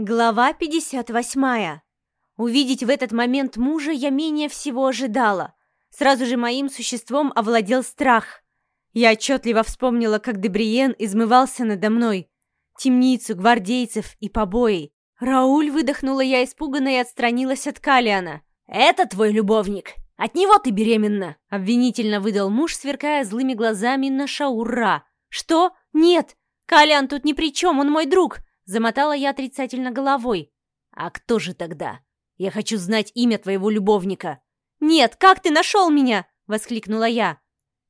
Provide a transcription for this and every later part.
Глава 58. Увидеть в этот момент мужа я менее всего ожидала. Сразу же моим существом овладел страх. Я отчетливо вспомнила, как Дебриен измывался надо мной. Темницу, гвардейцев и побои. Рауль выдохнула я испуганно и отстранилась от Калиана. «Это твой любовник! От него ты беременна!» Обвинительно выдал муж, сверкая злыми глазами на Шаура. «Что? Нет! Калиан тут ни при чем, он мой друг!» Замотала я отрицательно головой. «А кто же тогда? Я хочу знать имя твоего любовника». «Нет, как ты нашел меня?» — воскликнула я.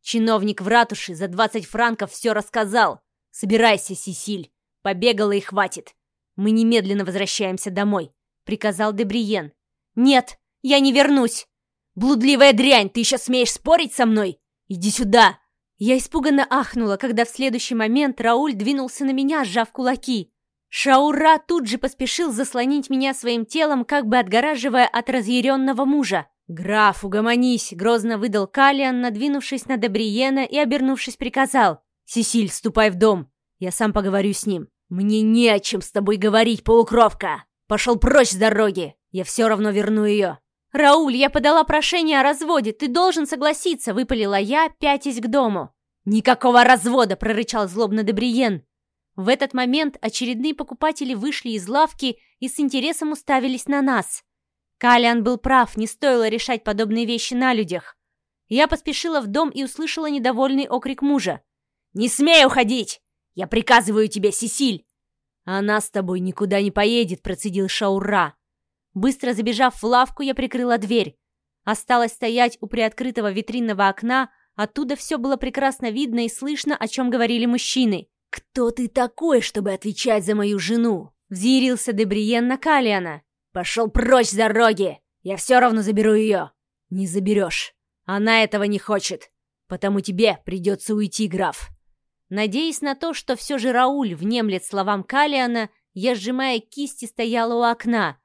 «Чиновник в ратуше за двадцать франков все рассказал. Собирайся, Сесиль. Побегала и хватит. Мы немедленно возвращаемся домой», — приказал Дебриен. «Нет, я не вернусь!» «Блудливая дрянь, ты еще смеешь спорить со мной? Иди сюда!» Я испуганно ахнула, когда в следующий момент Рауль двинулся на меня, сжав кулаки. Шаура тут же поспешил заслонить меня своим телом, как бы отгораживая от разъяренного мужа. «Граф, угомонись!» — грозно выдал Калиан, надвинувшись на Добриена и, обернувшись, приказал. «Сесиль, ступай в дом. Я сам поговорю с ним. Мне не о чем с тобой говорить, полукровка! Пошел прочь с дороги! Я все равно верну ее!» «Рауль, я подала прошение о разводе. Ты должен согласиться!» — выпалила я, пятясь к дому. «Никакого развода!» — прорычал злобно Добриен. В этот момент очередные покупатели вышли из лавки и с интересом уставились на нас. Калиан был прав, не стоило решать подобные вещи на людях. Я поспешила в дом и услышала недовольный окрик мужа. «Не смей уходить! Я приказываю тебе, Сесиль!» «Она с тобой никуда не поедет», — процедил Шаура. Быстро забежав в лавку, я прикрыла дверь. Осталось стоять у приоткрытого витринного окна, оттуда все было прекрасно видно и слышно, о чем говорили мужчины. «Кто ты такой, чтобы отвечать за мою жену?» — взъярился Дебриен на Калиана. «Пошел прочь с дороги! Я все равно заберу ее!» «Не заберешь. Она этого не хочет. Потому тебе придется уйти, граф». Надеясь на то, что все же Рауль внемлет словам Калиана, я, сжимая кисти, стояла у окна.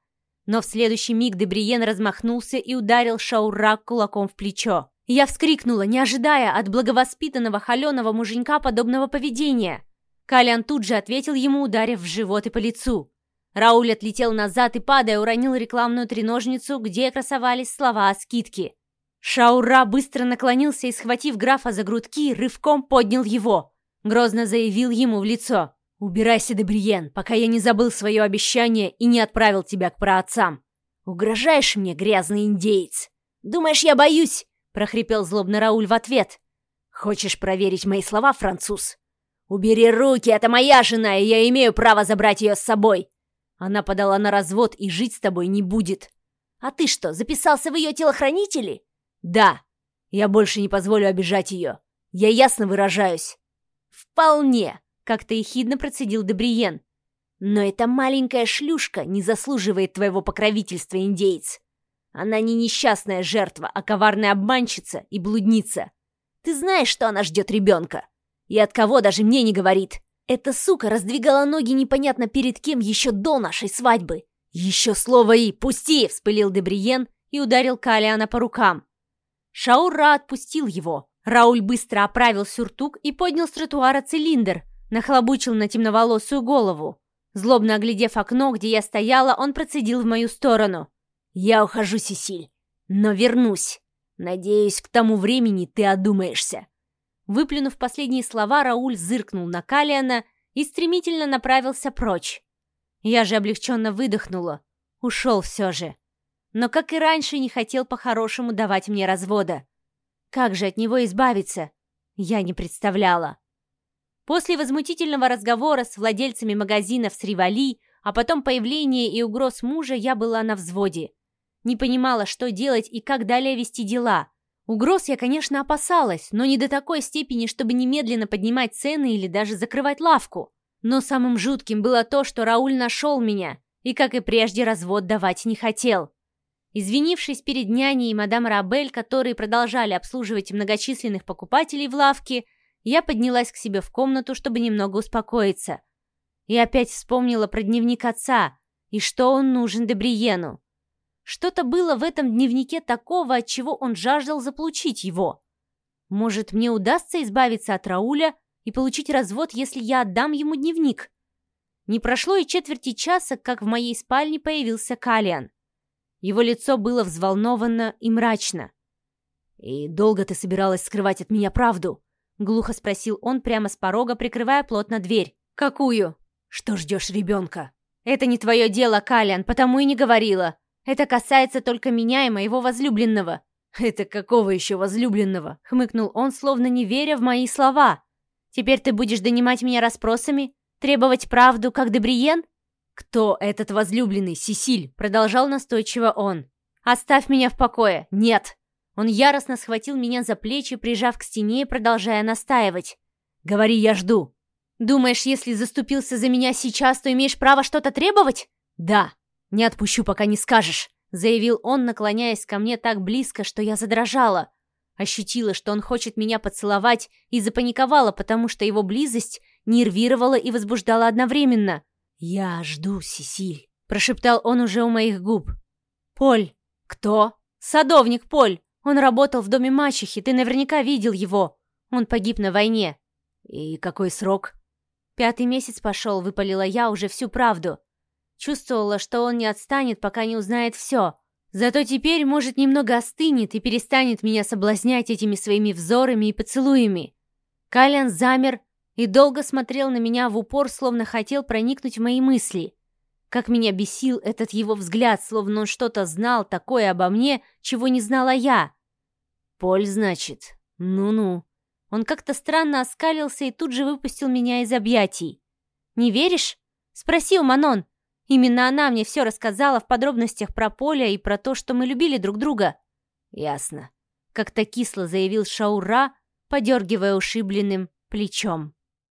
Но в следующий миг Дебриен размахнулся и ударил Шаура кулаком в плечо. Я вскрикнула, не ожидая от благовоспитанного холеного муженька подобного поведения. Калиан тут же ответил ему, ударив в живот и по лицу. Рауль отлетел назад и, падая, уронил рекламную треножницу, где красовались слова о скидке. Шаура быстро наклонился и, схватив графа за грудки, рывком поднял его. Грозно заявил ему в лицо. «Убирайся, Дебриен, пока я не забыл свое обещание и не отправил тебя к праотцам. Угрожаешь мне, грязный индеец? Думаешь, я боюсь?» — прохрипел злобно Рауль в ответ. «Хочешь проверить мои слова, француз? «Убери руки, это моя жена, и я имею право забрать ее с собой!» Она подала на развод и жить с тобой не будет. «А ты что, записался в ее телохранители?» «Да. Я больше не позволю обижать ее. Я ясно выражаюсь». «Вполне», — как-то ехидно процедил Дебриен. «Но эта маленькая шлюшка не заслуживает твоего покровительства, индейец. Она не несчастная жертва, а коварная обманщица и блудница. Ты знаешь, что она ждет ребенка?» И от кого даже мне не говорит. Эта сука раздвигала ноги непонятно перед кем еще до нашей свадьбы. Еще слово «и» «пусти!» — вспылил Дебриен и ударил Калиана по рукам. Шаура отпустил его. Рауль быстро оправил сюртук и поднял с тротуара цилиндр, нахлобучил на темноволосую голову. Злобно оглядев окно, где я стояла, он процедил в мою сторону. «Я ухожу, Сесиль, но вернусь. Надеюсь, к тому времени ты одумаешься». Выплюнув последние слова, Рауль зыркнул на Калиана и стремительно направился прочь. Я же облегченно выдохнула. Ушел все же. Но, как и раньше, не хотел по-хорошему давать мне развода. Как же от него избавиться? Я не представляла. После возмутительного разговора с владельцами магазинов с Ривали, а потом появления и угроз мужа, я была на взводе. Не понимала, что делать и как далее вести дела. Угроз я, конечно, опасалась, но не до такой степени, чтобы немедленно поднимать цены или даже закрывать лавку. Но самым жутким было то, что Рауль нашел меня и, как и прежде, развод давать не хотел. Извинившись перед няней и мадам Рабель, которые продолжали обслуживать многочисленных покупателей в лавке, я поднялась к себе в комнату, чтобы немного успокоиться. И опять вспомнила про дневник отца и что он нужен Дебриену. Что-то было в этом дневнике такого, от чего он жаждал заполучить его. Может, мне удастся избавиться от Рауля и получить развод, если я отдам ему дневник? Не прошло и четверти часа, как в моей спальне появился Калиан. Его лицо было взволновано и мрачно. «И долго ты собиралась скрывать от меня правду?» — глухо спросил он прямо с порога, прикрывая плотно дверь. «Какую?» «Что ждешь ребенка?» «Это не твое дело, Калиан, потому и не говорила. Это касается только меня и моего возлюбленного». «Это какого еще возлюбленного?» — хмыкнул он, словно не веря в мои слова. «Теперь ты будешь донимать меня расспросами? Требовать правду, как Дебриен?» «Кто этот возлюбленный, Сесиль?» — продолжал настойчиво он. «Оставь меня в покое!» «Нет!» Он яростно схватил меня за плечи, прижав к стене продолжая настаивать. «Говори, я жду!» «Думаешь, если заступился за меня сейчас, то имеешь право что-то требовать?» «Да! Не отпущу, пока не скажешь!» Заявил он, наклоняясь ко мне так близко, что я задрожала. Ощутила, что он хочет меня поцеловать, и запаниковала, потому что его близость нервировала и возбуждала одновременно. «Я жду, Сесиль», — прошептал он уже у моих губ. «Поль». «Кто?» «Садовник Поль. Он работал в доме мачехи, ты наверняка видел его. Он погиб на войне». «И какой срок?» «Пятый месяц пошел», — выпалила я уже всю правду. Чувствовала, что он не отстанет, пока не узнает все. Зато теперь, может, немного остынет и перестанет меня соблазнять этими своими взорами и поцелуями. Калиан замер и долго смотрел на меня в упор, словно хотел проникнуть в мои мысли. Как меня бесил этот его взгляд, словно он что-то знал такое обо мне, чего не знала я. «Поль, значит? Ну-ну». Он как-то странно оскалился и тут же выпустил меня из объятий. «Не веришь? Спроси у Манон. Именно она мне все рассказала в подробностях про Поля и про то, что мы любили друг друга». «Ясно», — как-то кисло заявил Шаура, подергивая ушибленным плечом.